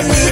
memandang